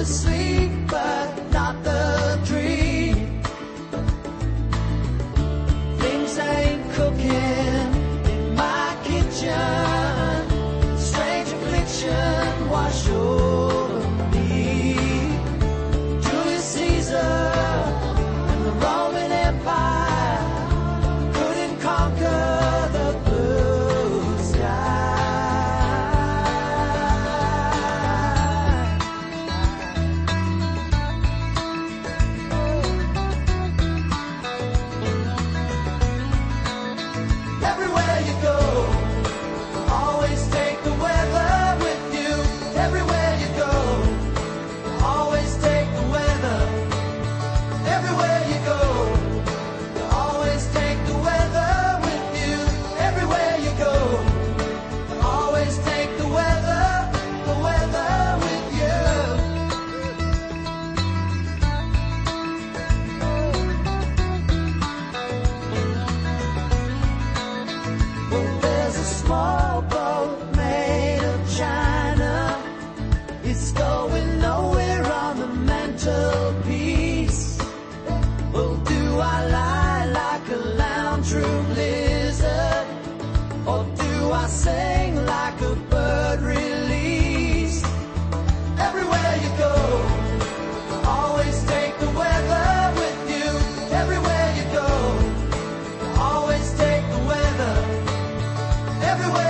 the sleep, but not the dream. Things ain't cooking in my kitchen. Strange affliction wash away. Do I sing like a bird released? Everywhere you go, always take the weather with you. Everywhere you go, always take the weather. Everywhere